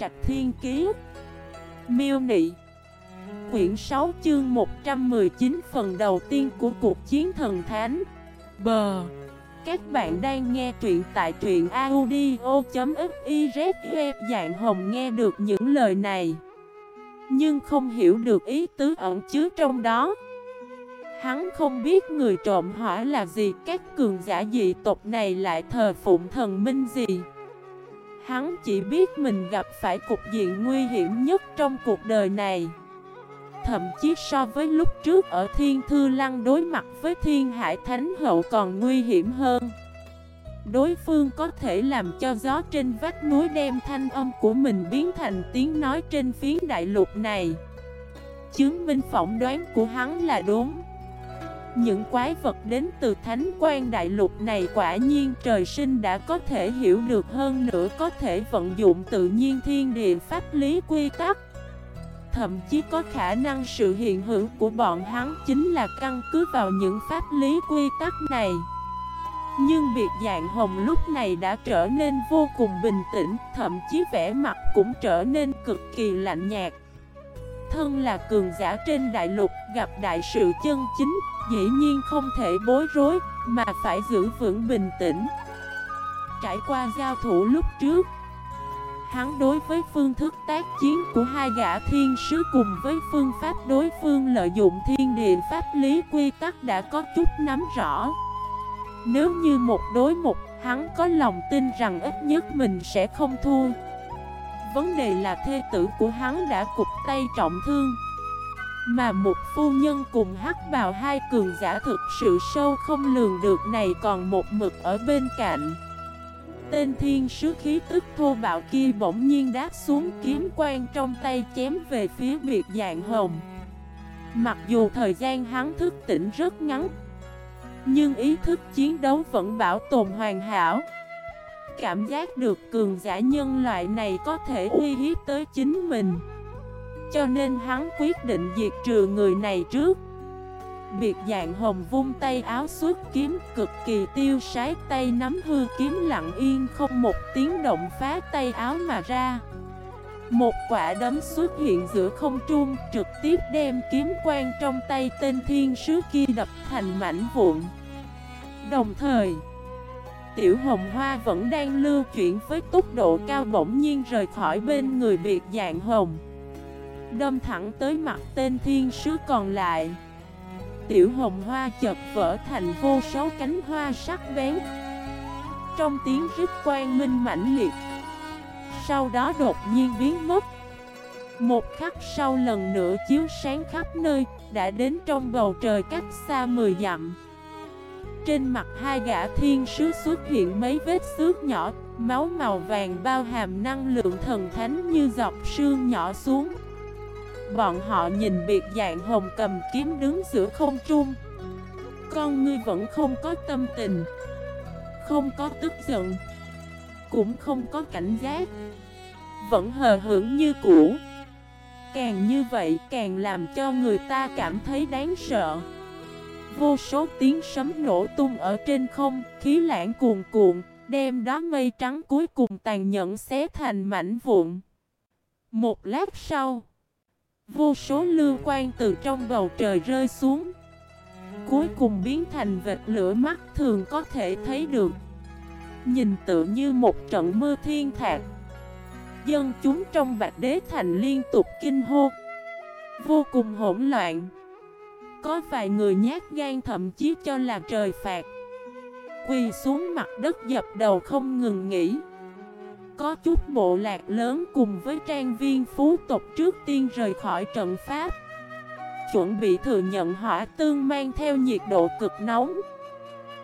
Trạch Thiên Kiế Miêu Nị. Quyển 6 chương 119 phần đầu tiên của cuộc chiến thần thánh. Bờ Các bạn đang nghe truyện tại truyện audio.xyz Dạng Hồng nghe được những lời này, Nhưng không hiểu được ý tứ ẩn chứa trong đó. Hắn không biết người trộm hỏa là gì, Các cường giả dị tộc này lại thờ phụng thần minh gì. Hắn chỉ biết mình gặp phải cục diện nguy hiểm nhất trong cuộc đời này. Thậm chí so với lúc trước ở Thiên Thư Lăng đối mặt với Thiên Hải Thánh Hậu còn nguy hiểm hơn. Đối phương có thể làm cho gió trên vách núi đem thanh âm của mình biến thành tiếng nói trên phiến đại lục này. Chứng minh phỏng đoán của hắn là đúng những quái vật đến từ thánh quan đại lục này quả nhiên trời sinh đã có thể hiểu được hơn nữa, có thể vận dụng tự nhiên thiên địa pháp lý quy tắc. Thậm chí có khả năng sự hiện hữu của bọn hắn chính là căn cứ vào những pháp lý quy tắc này. Nhưng biệt dạng hồng lúc này đã trở nên vô cùng bình tĩnh, Thậm chí vẻ mặt cũng trở nên cực kỳ lạnh nhạt. Thân là cường giả trên đại lục, gặp đại sự chân chính Dĩ nhiên không thể bối rối Mà phải giữ vững bình tĩnh. Trải qua giao thủ lúc trước Hắn đối với phương thức tác chiến của hai gã thiên sứ cùng với phương pháp đối phương lợi dụng thiên địa pháp lý quy tắc đã có chút nắm rõ. Nếu như một đối một, hắn có lòng tin rằng ít nhất mình sẽ không thua. Vấn đề là thê tử của hắn đã cục tay trọng thương. Mà một phu nhân cùng hắc bào hai cường giả thực sự sâu không lường được này còn một mực ở bên cạnh. Tên thiên sứ khí tức thô bạo kia bỗng nhiên đáp xuống kiếm quang trong tay chém về phía biệt dạng hồng. Mặc dù thời gian hắn thức tỉnh rất ngắn, Nhưng ý thức chiến đấu vẫn bảo tồn hoàn hảo. Cảm giác được cường giả nhân loại này có thể uy hiếp tới chính mình. Cho nên hắn quyết định diệt trừ người này trước. Biệt dạng hồng vung tay áo suốt kiếm, cực kỳ tiêu sái, tay nắm hư kiếm lặng yên, không một tiếng động phá tay áo mà ra. Một quả đấm xuất hiện giữa không trung, trực tiếp đem kiếm quang trong tay tên thiên sứ kia đập thành mảnh vụn. Đồng thời, Tiểu hồng hoa vẫn đang lưu chuyển với tốc độ cao bỗng nhiên rời khỏi bên người biệt dạng hồng. Đâm thẳng tới mặt tên thiên sứ còn lại. Tiểu hồng hoa chợt vỡ thành vô số cánh hoa sắc bén. Trong tiếng rít quang minh mãnh liệt, Sau đó đột nhiên biến mất. Một khắc sau lần nữa chiếu sáng khắp nơi, Đã đến trong bầu trời cách xa 10 dặm. Trên mặt hai gã thiên sứ xuất hiện mấy vết xước nhỏ, Máu màu vàng bao hàm năng lượng thần thánh như dọc sương nhỏ xuống. Bọn họ nhìn biệt dạng hồng cầm kiếm đứng giữa không trung. Con ngươi vẫn không có tâm tình, Không có tức giận, Cũng không có cảnh giác. Vẫn hờ hững như cũ. Càng như vậy, càng làm cho người ta cảm thấy đáng sợ. Vô số tiếng sấm nổ tung ở trên không, Khí lãng cuồn cuộn, Đem đó mây trắng cuối cùng tàn nhẫn xé thành mảnh vụn. Một lát sau Vô số lưu quan từ trong bầu trời rơi xuống. Cuối cùng biến thành vệt lửa mắt thường có thể thấy được. Nhìn tự như một trận mưa thiên thạc. Dân chúng trong bạc Đế Thành liên tục kinh hô. Vô cùng hỗn loạn. Có vài người nhát gan thậm chí cho là trời phạt. Quỳ xuống mặt đất dập đầu không ngừng nghỉ có chút bộ lạc lớn cùng với trang viên phú tộc trước tiên rời khỏi trận pháp. Chuẩn bị thừa nhận hỏa tương mang theo nhiệt độ cực nóng.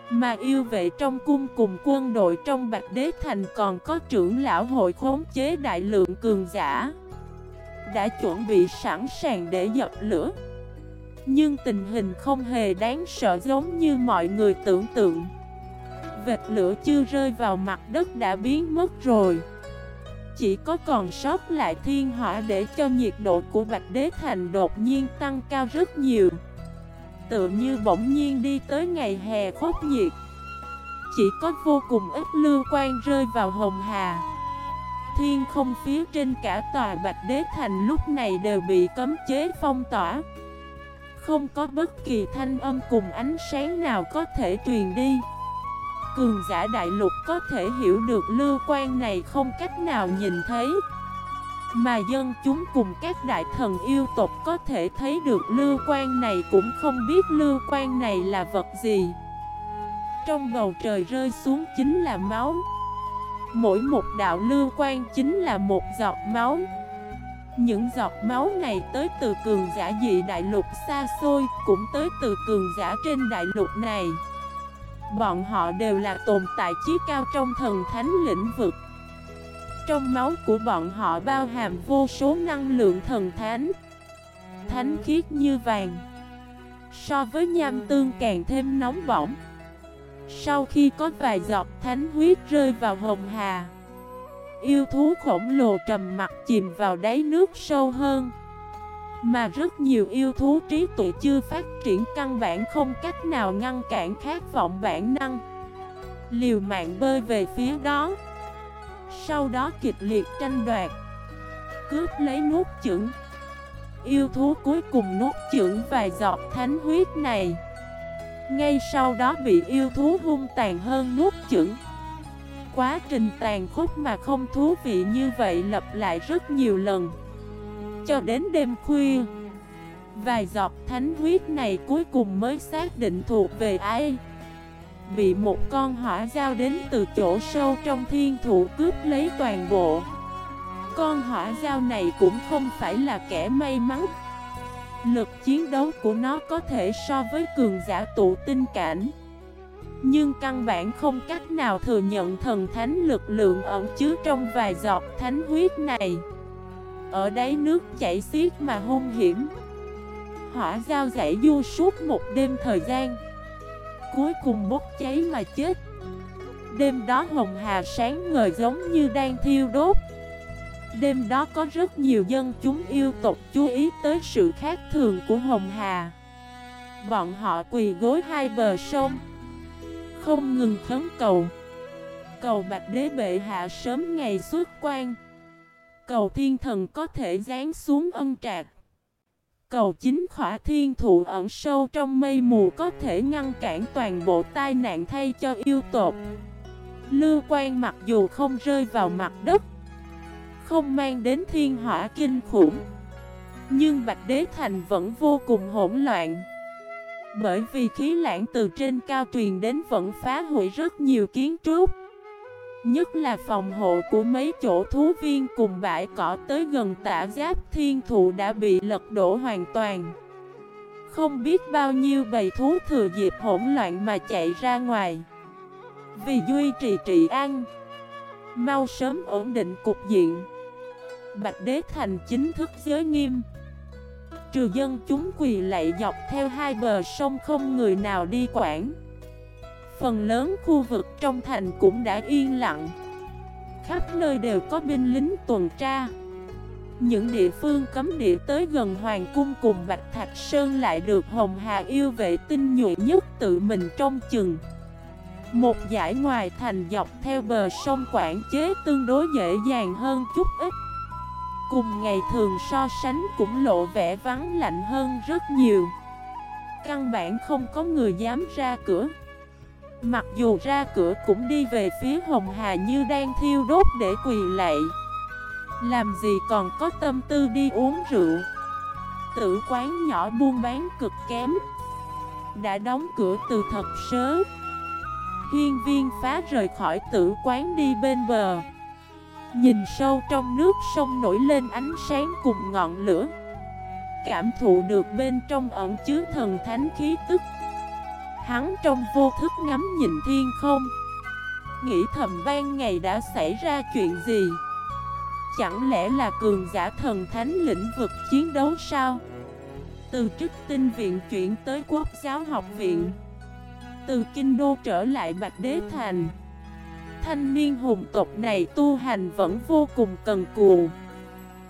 Mà yêu vệ trong cung cùng quân đội trong Bạch Đế Thành còn có trưởng lão hội khống chế đại lượng cường giả. Đã chuẩn bị sẵn sàng để dập lửa. Nhưng tình hình không hề đáng sợ giống như mọi người tưởng tượng. Vệt lửa chưa rơi vào mặt đất đã biến mất rồi. Chỉ có còn sót lại thiên hỏa để cho nhiệt độ của Bạch Đế Thành đột nhiên tăng cao rất nhiều. Tự như bỗng nhiên đi tới ngày hè khốc nhiệt. Chỉ có vô cùng ít lưu quan rơi vào hồng hà. Thiên không phía trên cả tòa Bạch Đế Thành lúc này đều bị cấm chế phong tỏa. Không có bất kỳ thanh âm cùng ánh sáng nào có thể truyền đi. Cường giả đại lục có thể hiểu được lưu quan này không cách nào nhìn thấy. Mà dân chúng cùng các đại thần yêu tộc có thể thấy được lưu quan này cũng không biết lưu quan này là vật gì. Trong bầu trời rơi xuống chính là máu. Mỗi một đạo lưu quan chính là một giọt máu. Những giọt máu này tới từ cường giả dị đại lục xa xôi, Cũng tới từ cường giả trên đại lục này. Bọn họ đều là tồn tại chí cao trong thần thánh lĩnh vực. Trong máu của bọn họ bao hàm vô số năng lượng thần thánh. Thánh khiết như vàng. So với nham tương càng thêm nóng bỏng. Sau khi có vài giọt thánh huyết rơi vào hồng hà, Yêu thú khổng lồ trầm mặt chìm vào đáy nước sâu hơn mà rất nhiều yêu thú trí tuệ chưa phát triển căn bản không cách nào ngăn cản khát vọng bản năng. Liều mạng bơi về phía đó. Sau đó kịch liệt tranh đoạt. Cướp lấy nuốt chửng. Yêu thú cuối cùng nuốt chửng vài giọt thánh huyết này. Ngay sau đó bị yêu thú hung tàn hơn nuốt chửng. Quá trình tàn khốc mà không thú vị như vậy lặp lại rất nhiều lần cho đến đêm khuya. Vài giọt thánh huyết này cuối cùng mới xác định thuộc về ai. Bị một con hỏa giao đến từ chỗ sâu trong thiên thụ cướp lấy toàn bộ. Con hỏa giao này cũng không phải là kẻ may mắn. Lực chiến đấu của nó có thể so với cường giả tụ tinh cảnh. Nhưng căn bản không cách nào thừa nhận thần thánh lực lượng ẩn chứa trong vài giọt thánh huyết này ở đáy nước chảy xiết mà hung hiểm. Hỏa giao giải du suốt một đêm thời gian. Cuối cùng bốc cháy mà chết. Đêm đó hồng hà sáng ngời giống như đang thiêu đốt. Đêm đó có rất nhiều dân chúng yêu tộc chú ý tới sự khác thường của hồng hà. Bọn họ quỳ gối hai bờ sông, Không ngừng khấn cầu. Cầu bạch đế bệ hạ sớm ngày xuất quan. Cầu thiên thần có thể dán xuống ân trạc. Cầu chính khỏa thiên thụ ẩn sâu trong mây mù có thể ngăn cản toàn bộ tai nạn thay cho yêu tộc. Lưu quan mặc dù không rơi vào mặt đất, Không mang đến thiên hỏa kinh khủng, Nhưng Bạch Đế Thành vẫn vô cùng hỗn loạn. Bởi vì khí lãng từ trên cao truyền đến vẫn phá hủy rất nhiều kiến trúc. Nhất là phòng hộ của mấy chỗ thú viên cùng bãi cỏ tới gần tả giáp thiên thụ đã bị lật đổ hoàn toàn. Không biết bao nhiêu bầy thú thừa dịp hỗn loạn mà chạy ra ngoài. Vì duy trì trị an, Mau sớm ổn định cục diện. Bạch Đế Thành chính thức giới nghiêm. Trừ dân chúng quỳ lạy dọc theo hai bờ sông không người nào đi quản. Phần lớn khu vực trong thành cũng đã yên lặng. Khắp nơi đều có binh lính tuần tra. Những địa phương cấm địa tới gần Hoàng Cung cùng Bạch Thạch Sơn lại được Hồng Hà yêu vệ tinh nhuệ nhất tự mình trong chừng. Một giải ngoài thành dọc theo bờ sông quản chế tương đối dễ dàng hơn chút ít. Cùng ngày thường so sánh cũng lộ vẻ vắng lạnh hơn rất nhiều. Căn bản không có người dám ra cửa. Mặc dù ra cửa cũng đi về phía Hồng Hà như đang thiêu đốt để quỳ lạy. Làm gì còn có tâm tư đi uống rượu. Tử quán nhỏ buôn bán cực kém. Đã đóng cửa từ thật sớm Hiên viên phá rời khỏi tử quán đi bên bờ. Nhìn sâu trong nước sông nổi lên ánh sáng cùng ngọn lửa. Cảm thụ được bên trong ẩn chứa thần thánh khí tức. Hắn trong vô thức ngắm nhìn thiên không. Nghĩ thầm ban ngày đã xảy ra chuyện gì? Chẳng lẽ là cường giả thần thánh lĩnh vực chiến đấu sao? Từ trích tinh viện chuyển tới quốc giáo học viện. Từ kinh đô trở lại Bạch Đế Thành. Thanh niên hùng tộc này tu hành vẫn vô cùng cần cù.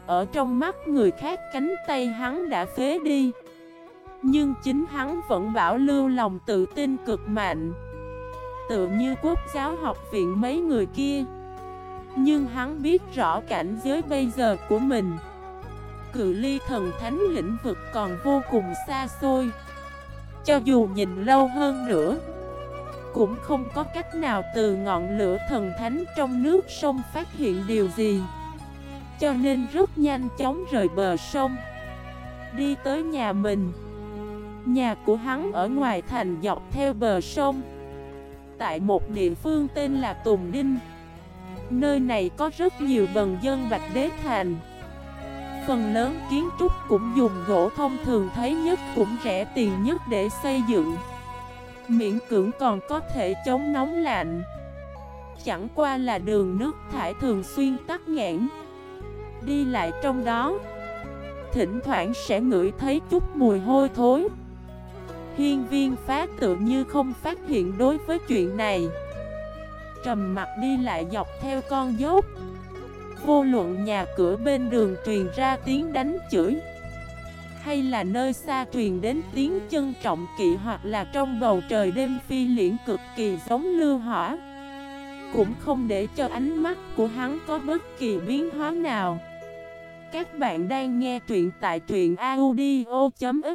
Ở trong mắt người khác cánh tay hắn đã phế đi nhưng chính hắn vẫn bảo lưu lòng tự tin cực mạnh. Tự như quốc giáo học viện mấy người kia. Nhưng hắn biết rõ cảnh giới bây giờ của mình. Cự ly thần thánh lĩnh vực còn vô cùng xa xôi. Cho dù nhìn lâu hơn nữa, Cũng không có cách nào từ ngọn lửa thần thánh trong nước sông phát hiện điều gì. Cho nên rất nhanh chóng rời bờ sông, Đi tới nhà mình. Nhà của hắn ở ngoài thành dọc theo bờ sông. Tại một địa phương tên là Tùng Đinh. Nơi này có rất nhiều bần dân Bạch Đế Thành. Phần lớn kiến trúc cũng dùng gỗ thông thường thấy nhất cũng rẻ tiền nhất để xây dựng. Miễn cưỡng còn có thể chống nóng lạnh. Chẳng qua là đường nước thải thường xuyên tắc nghẽn. Đi lại trong đó, Thỉnh thoảng sẽ ngửi thấy chút mùi hôi thối. Hiên viên phá tự như không phát hiện đối với chuyện này. Trầm mặt đi lại dọc theo con dốc. Vô luận nhà cửa bên đường truyền ra tiếng đánh chửi, Hay là nơi xa truyền đến tiếng chân trọng kỵ Hoặc là trong bầu trời đêm phi liễn cực kỳ giống lưu hỏa, Cũng không để cho ánh mắt của hắn có bất kỳ biến hóa nào. Các bạn đang nghe truyện tại truyện audio.fif